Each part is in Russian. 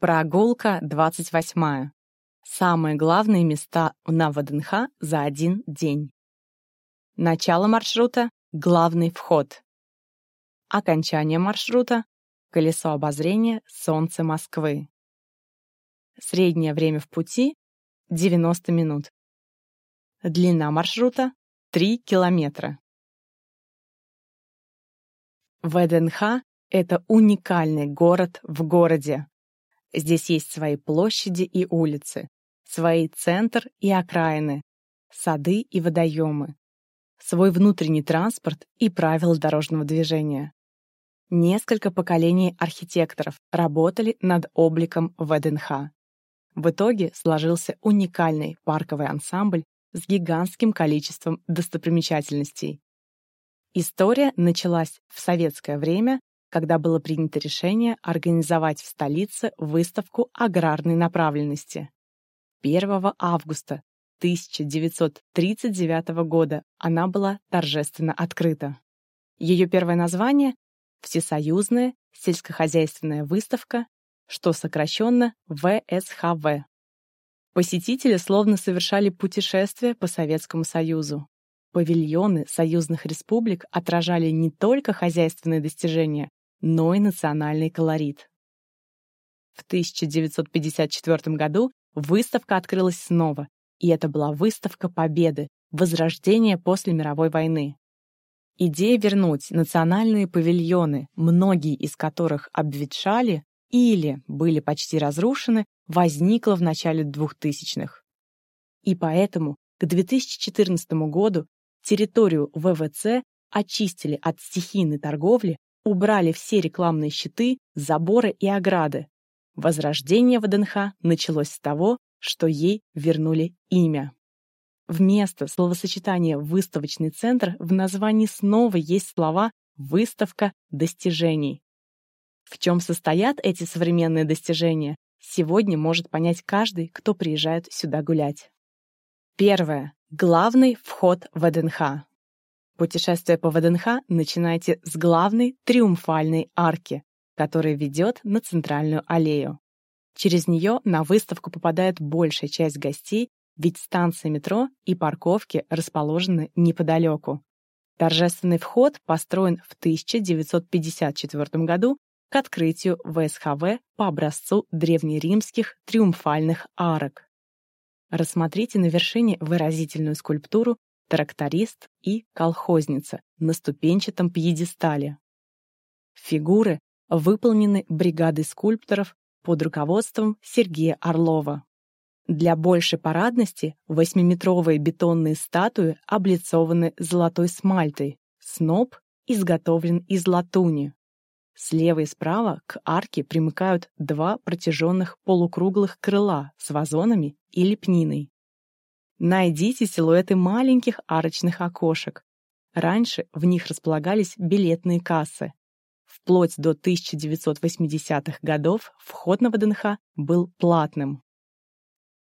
Прогулка 28. Самые главные места на ВДНХ за один день. Начало маршрута — главный вход. Окончание маршрута — колесо обозрения Солнце Москвы. Среднее время в пути — 90 минут. Длина маршрута — 3 километра. ВДНХ — это уникальный город в городе. Здесь есть свои площади и улицы, свои центр и окраины, сады и водоемы, свой внутренний транспорт и правила дорожного движения. Несколько поколений архитекторов работали над обликом ВДНХ. В итоге сложился уникальный парковый ансамбль с гигантским количеством достопримечательностей. История началась в советское время когда было принято решение организовать в столице выставку аграрной направленности. 1 августа 1939 года она была торжественно открыта. Ее первое название — Всесоюзная сельскохозяйственная выставка, что сокращенно ВСХВ. Посетители словно совершали путешествие по Советскому Союзу. Павильоны союзных республик отражали не только хозяйственные достижения, но и национальный колорит. В 1954 году выставка открылась снова, и это была выставка Победы, возрождения после мировой войны. Идея вернуть национальные павильоны, многие из которых обветшали или были почти разрушены, возникла в начале 2000-х. И поэтому к 2014 году территорию ВВЦ очистили от стихийной торговли убрали все рекламные щиты, заборы и ограды. Возрождение ВДНХ началось с того, что ей вернули имя. Вместо словосочетания «выставочный центр» в названии снова есть слова «выставка достижений». В чем состоят эти современные достижения, сегодня может понять каждый, кто приезжает сюда гулять. Первое. Главный вход в ВДНХ. Путешествие по ВДНХ начинайте с главной триумфальной арки, которая ведет на центральную аллею. Через нее на выставку попадает большая часть гостей, ведь станция метро и парковки расположены неподалеку. Торжественный вход построен в 1954 году к открытию ВСХВ по образцу древнеримских триумфальных арок. Рассмотрите на вершине выразительную скульптуру тракторист и колхозница на ступенчатом пьедестале. Фигуры выполнены бригадой скульпторов под руководством Сергея Орлова. Для большей парадности восьмиметровые бетонные статуи облицованы золотой смальтой, сноп изготовлен из латуни. Слева и справа к арке примыкают два протяженных полукруглых крыла с вазонами и лепниной. Найдите силуэты маленьких арочных окошек. Раньше в них располагались билетные кассы. Вплоть до 1980-х годов вход на ВДНХ был платным.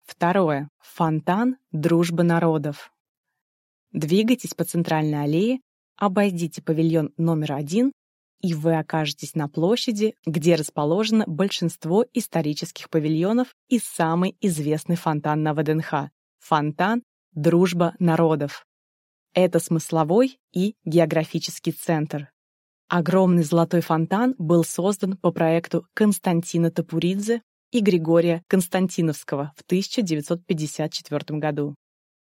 Второе. Фонтан «Дружба народов». Двигайтесь по центральной аллее, обойдите павильон номер один, и вы окажетесь на площади, где расположено большинство исторических павильонов и самый известный фонтан на ВДНХ Фонтан — дружба народов. Это смысловой и географический центр. Огромный золотой фонтан был создан по проекту Константина Топуридзе и Григория Константиновского в 1954 году.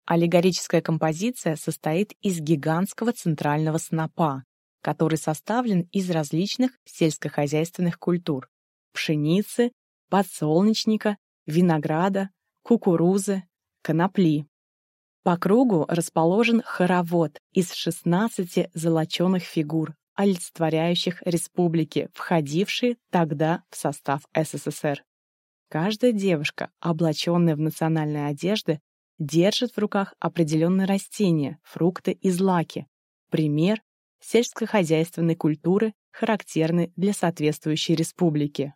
Аллегорическая композиция состоит из гигантского центрального снопа, который составлен из различных сельскохозяйственных культур – пшеницы, подсолнечника, винограда, кукурузы, конопли. По кругу расположен хоровод из 16 золоченых фигур, олицетворяющих республики, входившие тогда в состав СССР. Каждая девушка, облаченная в национальные одежды, держит в руках определенные растения, фрукты и злаки. Пример сельскохозяйственной культуры, характерный для соответствующей республики.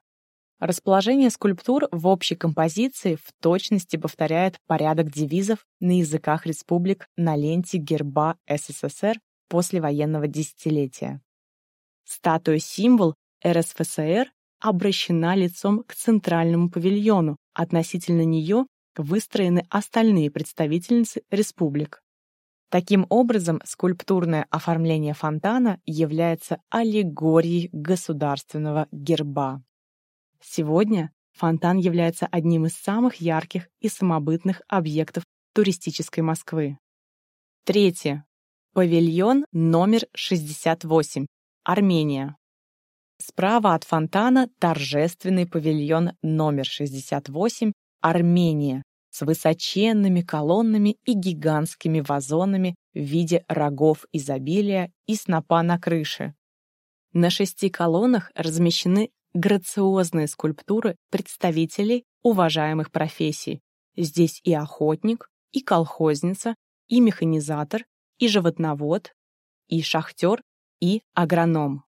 Расположение скульптур в общей композиции в точности повторяет порядок девизов на языках республик на ленте герба СССР послевоенного десятилетия. Статуя-символ РСФСР обращена лицом к центральному павильону, относительно нее выстроены остальные представительницы республик. Таким образом, скульптурное оформление фонтана является аллегорией государственного герба. Сегодня фонтан является одним из самых ярких и самобытных объектов туристической Москвы. Третье. Павильон номер 68. Армения. Справа от фонтана торжественный павильон номер 68 Армения с высоченными колоннами и гигантскими вазонами в виде рогов изобилия и снопа на крыше. На шести колоннах размещены грациозные скульптуры представителей уважаемых профессий. Здесь и охотник, и колхозница, и механизатор, и животновод, и шахтер, и агроном.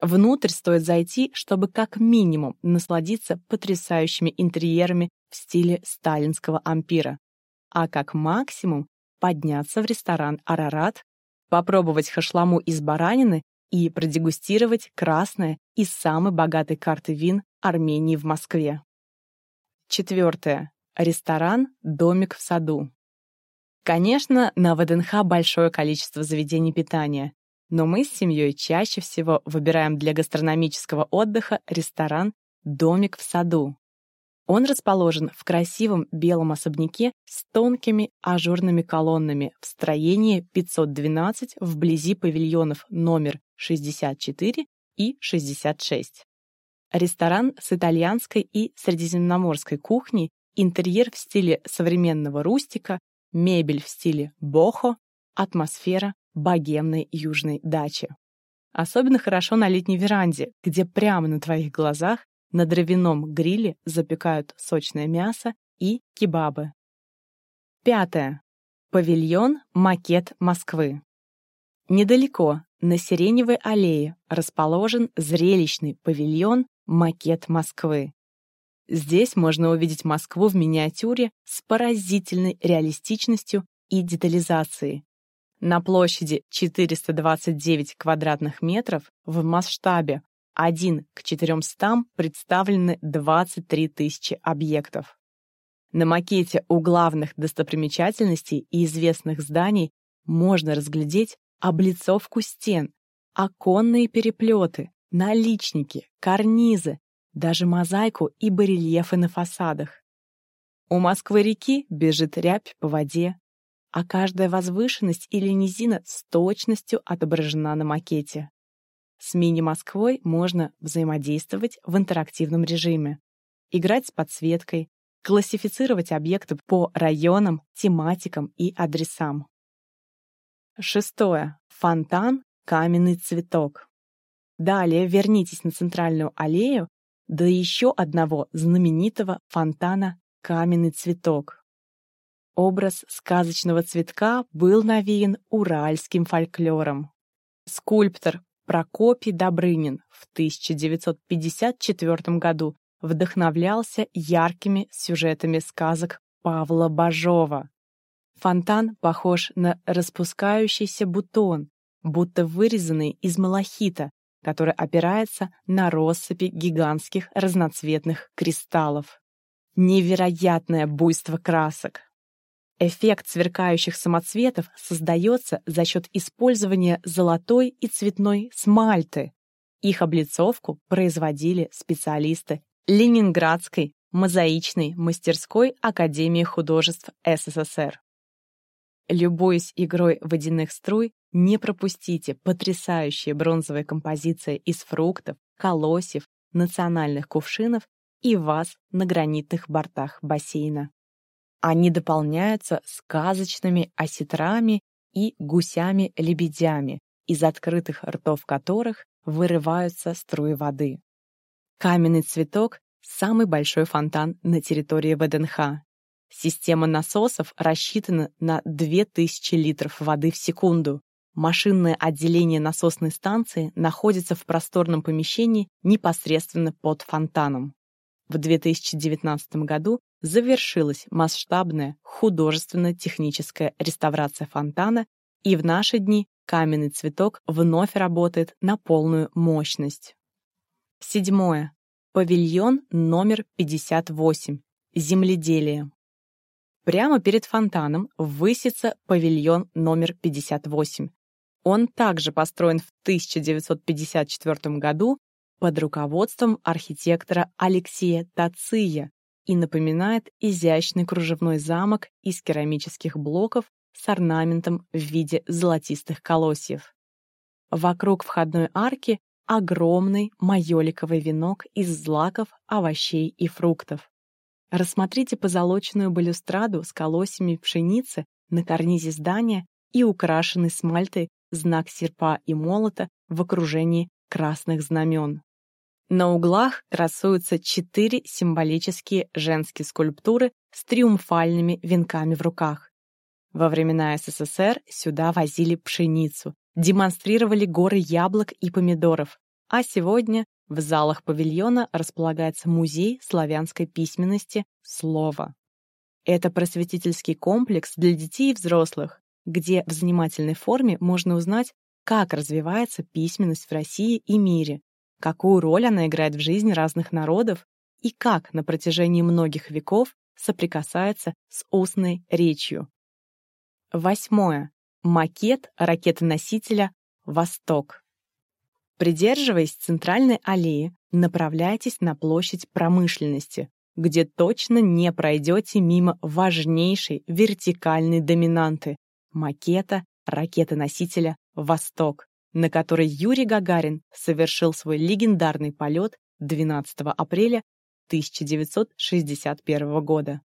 Внутрь стоит зайти, чтобы как минимум насладиться потрясающими интерьерами в стиле сталинского ампира, а как максимум подняться в ресторан «Арарат», попробовать хашламу из баранины и продегустировать красное из самой богатой карты вин Армении в Москве. Четвертое. Ресторан «Домик в саду». Конечно, на ВДНХ большое количество заведений питания, но мы с семьей чаще всего выбираем для гастрономического отдыха ресторан «Домик в саду». Он расположен в красивом белом особняке с тонкими ажурными колоннами в строении 512 вблизи павильонов номер 64 и 66. Ресторан с итальянской и средиземноморской кухней, интерьер в стиле современного рустика, мебель в стиле бохо, атмосфера богемной южной дачи. Особенно хорошо на летней веранде, где прямо на твоих глазах на дровяном гриле запекают сочное мясо и кебабы. Пятое. Павильон «Макет Москвы». Недалеко, на Сиреневой аллее, расположен зрелищный павильон «Макет Москвы». Здесь можно увидеть Москву в миниатюре с поразительной реалистичностью и детализацией. На площади 429 квадратных метров в масштабе 1 к 400 представлены 23 тысячи объектов. На макете у главных достопримечательностей и известных зданий можно разглядеть облицовку стен, оконные переплеты, наличники, карнизы, даже мозаику и барельефы на фасадах. У Москвы-реки бежит рябь по воде, а каждая возвышенность или низина с точностью отображена на макете. С мини-Москвой можно взаимодействовать в интерактивном режиме, играть с подсветкой, классифицировать объекты по районам, тематикам и адресам. Шестое. Фонтан «Каменный цветок». Далее вернитесь на центральную аллею до еще одного знаменитого фонтана «Каменный цветок». Образ сказочного цветка был навеян уральским фольклором. Скульптор Прокопий Добрынин в 1954 году вдохновлялся яркими сюжетами сказок Павла Бажова. Фонтан похож на распускающийся бутон, будто вырезанный из малахита, который опирается на россыпи гигантских разноцветных кристаллов. Невероятное буйство красок, Эффект сверкающих самоцветов создается за счет использования золотой и цветной смальты. Их облицовку производили специалисты Ленинградской мозаичной мастерской Академии художеств СССР. Любуясь игрой водяных струй, не пропустите потрясающие бронзовые композиции из фруктов, колосьев, национальных кувшинов и ваз на гранитных бортах бассейна. Они дополняются сказочными осетрами и гусями-лебедями, из открытых ртов которых вырываются струи воды. Каменный цветок – самый большой фонтан на территории ВДНХ. Система насосов рассчитана на 2000 литров воды в секунду. Машинное отделение насосной станции находится в просторном помещении непосредственно под фонтаном. В 2019 году завершилась масштабная художественно-техническая реставрация фонтана, и в наши дни каменный цветок вновь работает на полную мощность. Седьмое. Павильон номер 58. Земледелие. Прямо перед фонтаном высится павильон номер 58. Он также построен в 1954 году под руководством архитектора Алексея Тация и напоминает изящный кружевной замок из керамических блоков с орнаментом в виде золотистых колосьев. Вокруг входной арки огромный майоликовый венок из злаков, овощей и фруктов. Рассмотрите позолоченную балюстраду с колосьями пшеницы на карнизе здания и украшенный смальтой знак серпа и молота в окружении красных знамен. На углах красуются четыре символические женские скульптуры с триумфальными венками в руках. Во времена СССР сюда возили пшеницу, демонстрировали горы яблок и помидоров, а сегодня в залах павильона располагается музей славянской письменности «Слово». Это просветительский комплекс для детей и взрослых, где в занимательной форме можно узнать, как развивается письменность в России и мире, какую роль она играет в жизни разных народов и как на протяжении многих веков соприкасается с устной речью. Восьмое. Макет ракетоносителя «Восток». Придерживаясь центральной аллеи, направляйтесь на площадь промышленности, где точно не пройдете мимо важнейшей вертикальной доминанты — макета ракетоносителя «Восток», на которой Юрий Гагарин совершил свой легендарный полет 12 апреля 1961 года.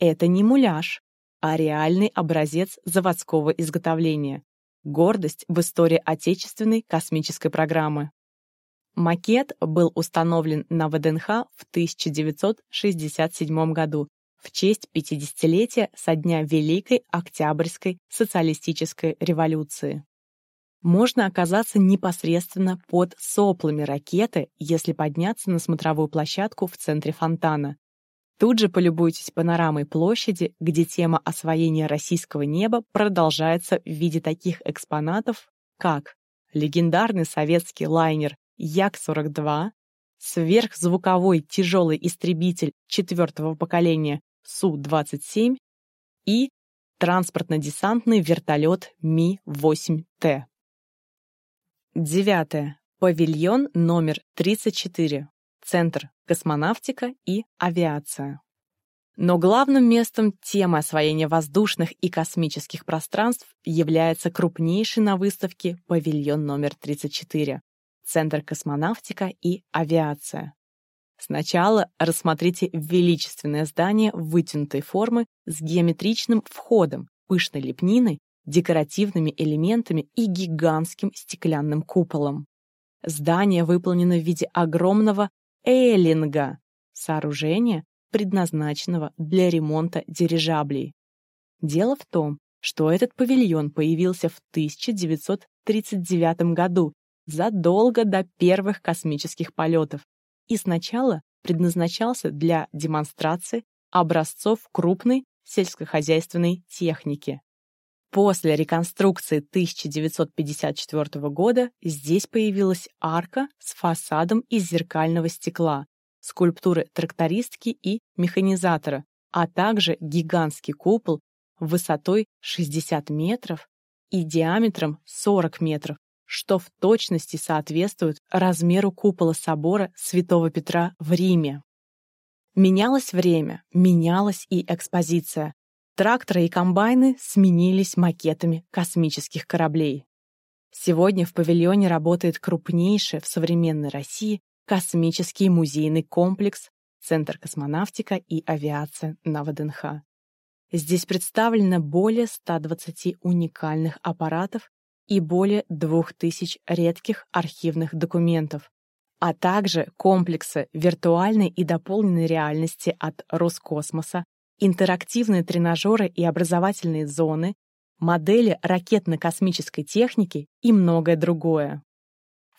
Это не муляж, а реальный образец заводского изготовления, гордость в истории отечественной космической программы. Макет был установлен на ВДНХ в 1967 году в честь 50-летия со дня Великой Октябрьской социалистической революции. Можно оказаться непосредственно под соплами ракеты, если подняться на смотровую площадку в центре фонтана. Тут же полюбуйтесь панорамой площади, где тема освоения российского неба продолжается в виде таких экспонатов, как легендарный советский лайнер Як-42, сверхзвуковой тяжелый истребитель четвертого поколения Су-27 и транспортно-десантный вертолет Ми-8Т. Девятое. Павильон номер 34. Центр космонавтика и авиация. Но главным местом темы освоения воздушных и космических пространств является крупнейший на выставке павильон номер 34 Центр космонавтика и авиация. Сначала рассмотрите величественное здание вытянутой формы с геометричным входом, пышной лепниной, декоративными элементами и гигантским стеклянным куполом. Здание выполнено в виде огромного Эйлинга — сооружения, предназначенного для ремонта дирижаблей. Дело в том, что этот павильон появился в 1939 году, задолго до первых космических полетов, и сначала предназначался для демонстрации образцов крупной сельскохозяйственной техники. После реконструкции 1954 года здесь появилась арка с фасадом из зеркального стекла, скульптуры трактористки и механизатора, а также гигантский купол высотой 60 метров и диаметром 40 метров, что в точности соответствует размеру купола собора Святого Петра в Риме. Менялось время, менялась и экспозиция. Тракторы и комбайны сменились макетами космических кораблей. Сегодня в павильоне работает крупнейший в современной России космический музейный комплекс Центр космонавтика и авиация на ВДНХ. Здесь представлено более 120 уникальных аппаратов и более 2000 редких архивных документов, а также комплексы виртуальной и дополненной реальности от Роскосмоса, интерактивные тренажеры и образовательные зоны, модели ракетно-космической техники и многое другое.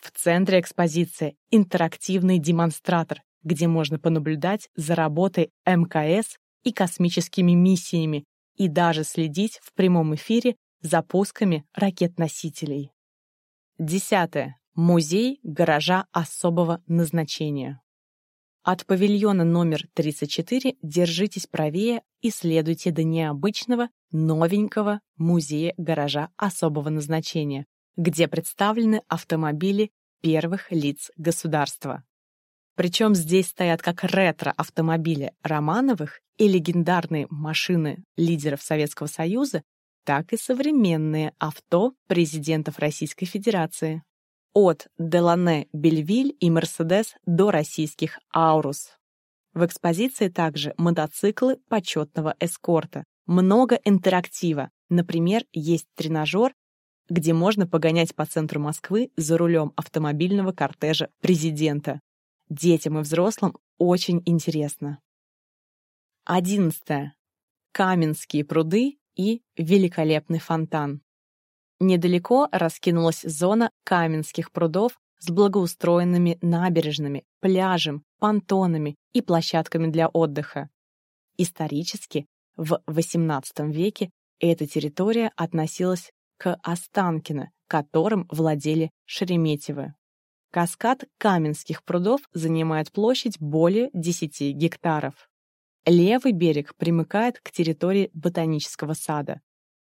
В центре экспозиции интерактивный демонстратор, где можно понаблюдать за работой МКС и космическими миссиями и даже следить в прямом эфире за пусками ракет-носителей. Десятое. Музей гаража особого назначения. От павильона номер 34 держитесь правее и следуйте до необычного, новенького музея-гаража особого назначения, где представлены автомобили первых лиц государства. Причем здесь стоят как ретро-автомобили Романовых и легендарные машины лидеров Советского Союза, так и современные авто президентов Российской Федерации. От Делане Бельвиль и Мерседес до российских Аурус. В экспозиции также мотоциклы почетного эскорта. Много интерактива. Например, есть тренажер, где можно погонять по центру Москвы за рулем автомобильного кортежа президента. Детям и взрослым очень интересно. 11. Каменские пруды и великолепный фонтан. Недалеко раскинулась зона Каменских прудов с благоустроенными набережными, пляжем, понтонами и площадками для отдыха. Исторически, в XVIII веке эта территория относилась к Останкино, которым владели Шереметьевы. Каскад Каменских прудов занимает площадь более 10 гектаров. Левый берег примыкает к территории ботанического сада,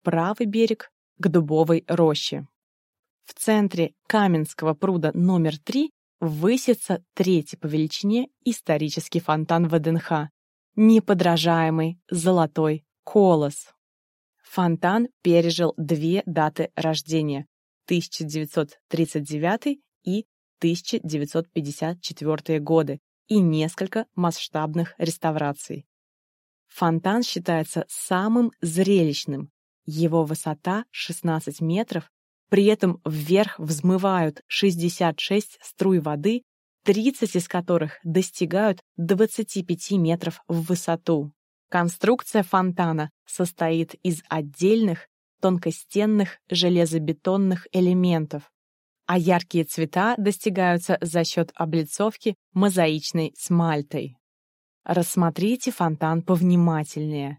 правый берег к дубовой роще. В центре Каменского пруда номер 3 высится третий по величине исторический фонтан ВДНХ, неподражаемый золотой колос. Фонтан пережил две даты рождения – 1939 и 1954 годы и несколько масштабных реставраций. Фонтан считается самым зрелищным его высота 16 метров, при этом вверх взмывают 66 струй воды, 30 из которых достигают 25 метров в высоту. Конструкция фонтана состоит из отдельных тонкостенных железобетонных элементов, а яркие цвета достигаются за счет облицовки мозаичной смальтой. Рассмотрите фонтан повнимательнее.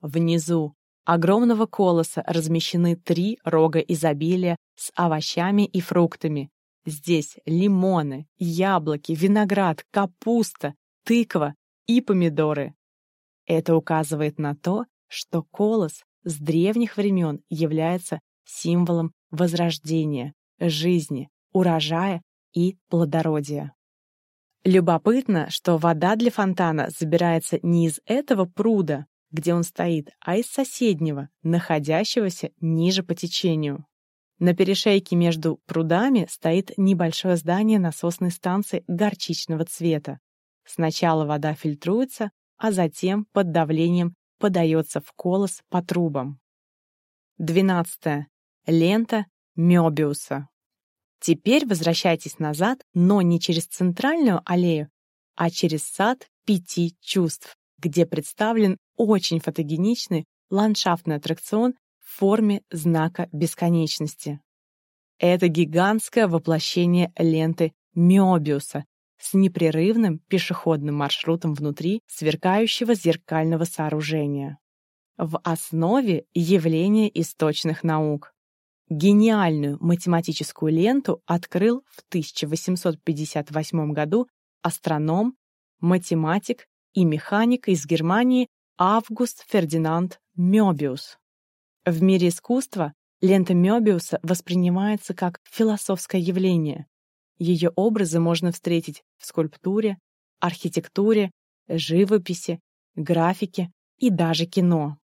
Внизу огромного колоса размещены три рога изобилия с овощами и фруктами. Здесь лимоны, яблоки, виноград, капуста, тыква и помидоры. Это указывает на то, что колос с древних времен является символом возрождения, жизни, урожая и плодородия. Любопытно, что вода для фонтана забирается не из этого пруда, где он стоит, а из соседнего, находящегося ниже по течению. На перешейке между прудами стоит небольшое здание насосной станции горчичного цвета. Сначала вода фильтруется, а затем под давлением подается в колос по трубам. 12. Лента Мёбиуса. Теперь возвращайтесь назад, но не через центральную аллею, а через сад пяти чувств, где представлен очень фотогеничный ландшафтный аттракцион в форме знака бесконечности. Это гигантское воплощение ленты Мёбиуса с непрерывным пешеходным маршрутом внутри сверкающего зеркального сооружения. В основе явление источных наук. Гениальную математическую ленту открыл в 1858 году астроном, математик и механик из Германии Август Фердинанд Мёбиус. В мире искусства лента Мёбиуса воспринимается как философское явление. Ее образы можно встретить в скульптуре, архитектуре, живописи, графике и даже кино.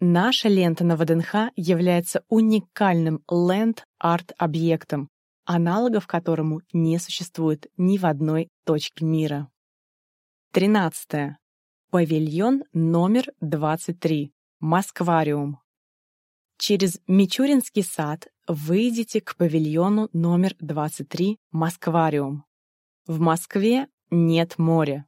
Наша лента на ВДНХ является уникальным ленд-арт-объектом, аналогов которому не существует ни в одной точке мира. 13. Павильон номер 23. Москвариум. Через Мичуринский сад выйдете к павильону номер 23 Москвариум. В Москве нет моря.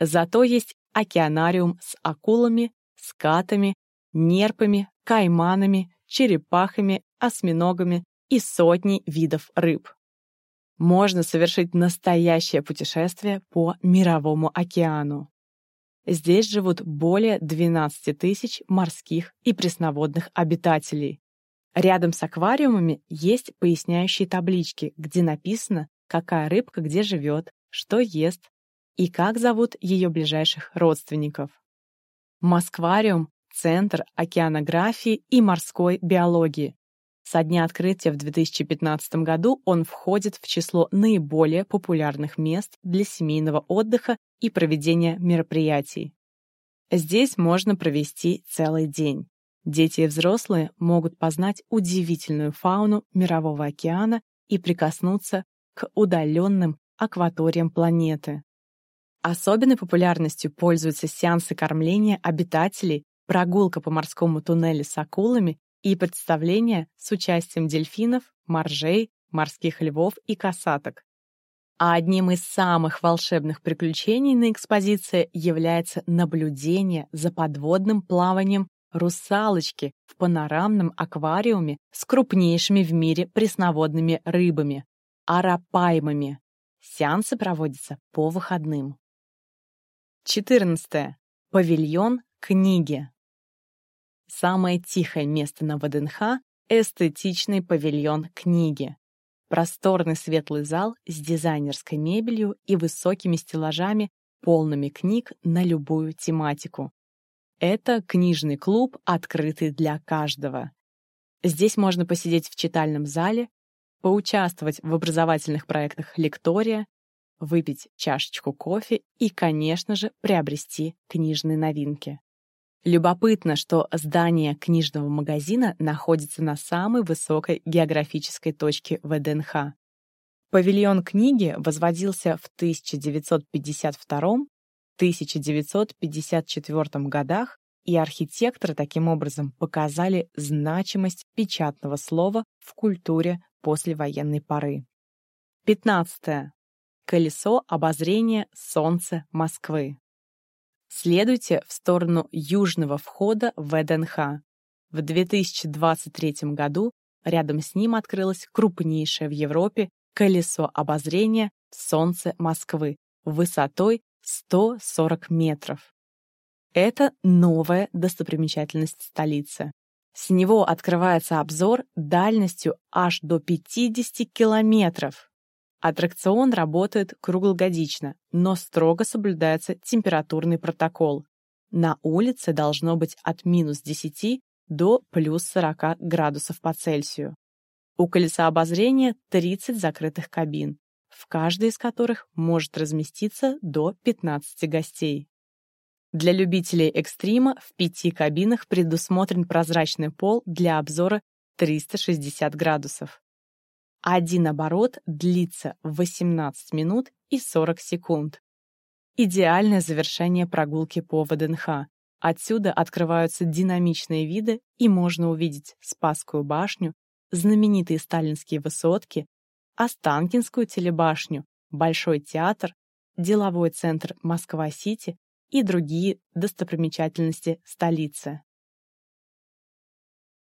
Зато есть океанариум с акулами, скатами, нерпами, кайманами, черепахами, осьминогами и сотней видов рыб. Можно совершить настоящее путешествие по Мировому океану. Здесь живут более 12 тысяч морских и пресноводных обитателей. Рядом с аквариумами есть поясняющие таблички, где написано, какая рыбка где живет, что ест, и как зовут ее ближайших родственников. Москвариум – центр океанографии и морской биологии. Со дня открытия в 2015 году он входит в число наиболее популярных мест для семейного отдыха и проведения мероприятий. Здесь можно провести целый день. Дети и взрослые могут познать удивительную фауну Мирового океана и прикоснуться к удаленным акваториям планеты. Особенной популярностью пользуются сеансы кормления обитателей, прогулка по морскому туннелю с акулами и представления с участием дельфинов, моржей, морских львов и касаток. А одним из самых волшебных приключений на экспозиции является наблюдение за подводным плаванием русалочки в панорамном аквариуме с крупнейшими в мире пресноводными рыбами – арапаймами. Сеансы проводятся по выходным. 14. Павильон книги. Самое тихое место на ВДНХ — эстетичный павильон книги. Просторный светлый зал с дизайнерской мебелью и высокими стеллажами, полными книг на любую тематику. Это книжный клуб, открытый для каждого. Здесь можно посидеть в читальном зале, поучаствовать в образовательных проектах «Лектория», выпить чашечку кофе и, конечно же, приобрести книжные новинки. Любопытно, что здание книжного магазина находится на самой высокой географической точке ВДНХ. Павильон книги возводился в 1952-1954 годах, и архитекторы таким образом показали значимость печатного слова в культуре послевоенной поры. 15. Колесо обозрения Солнца Москвы. Следуйте в сторону южного входа в ВДНХ. В 2023 году рядом с ним открылось крупнейшее в Европе колесо обозрения Солнце Москвы высотой 140 метров. Это новая достопримечательность столицы. С него открывается обзор дальностью аж до 50 километров. Аттракцион работает круглогодично, но строго соблюдается температурный протокол. На улице должно быть от минус 10 до плюс 40 градусов по Цельсию. У колеса обозрения 30 закрытых кабин, в каждой из которых может разместиться до 15 гостей. Для любителей экстрима в пяти кабинах предусмотрен прозрачный пол для обзора 360 градусов. Один оборот длится 18 минут и 40 секунд. Идеальное завершение прогулки по ВДНХ. Отсюда открываются динамичные виды, и можно увидеть Спасскую башню, знаменитые сталинские высотки, Останкинскую телебашню, Большой театр, деловой центр Москва-Сити и другие достопримечательности столицы.